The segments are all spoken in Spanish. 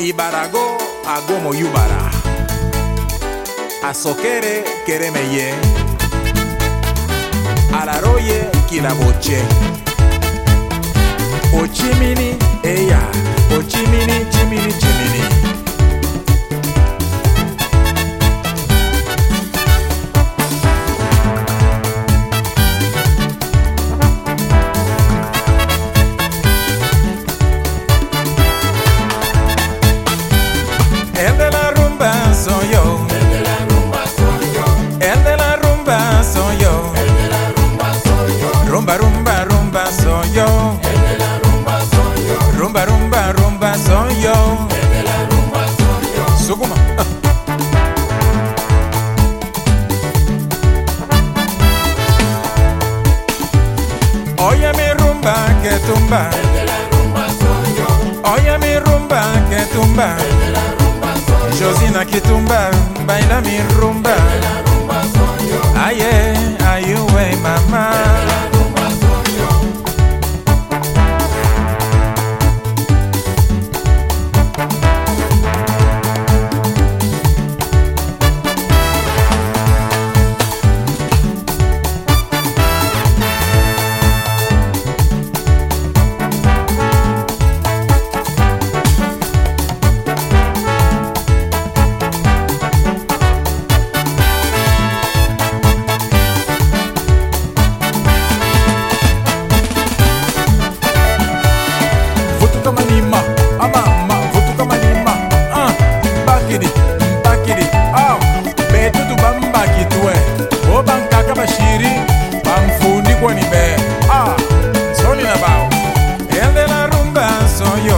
Ibarago agomo yubara. Asokere keremeye. Alaroye kilaboche. Ochimini eya. Ochimini chimini chimini. que tumba. Oye mi rumba que tumba. Josina que tumba baila mi rumba aye. ah, yeah.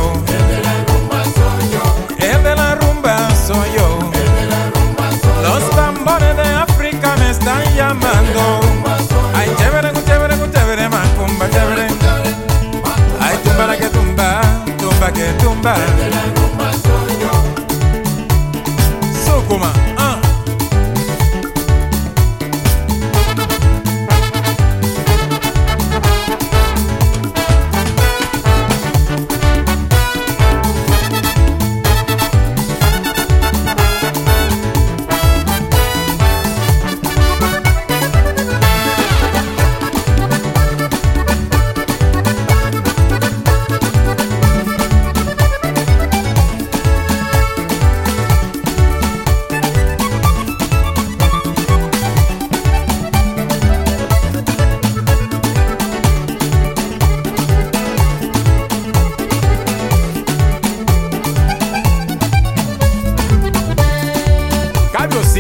Yo. El de la rumba soy yo. El de la rumba soy yo. El de la rumba soy yo. Los tambores de África me están llamando. Ay, chévere, chévere, chévere, macumba, chévere. Ay, tumba la que tumba, tumba que tumba. Sukuma, ah. Cambio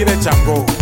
kile chango.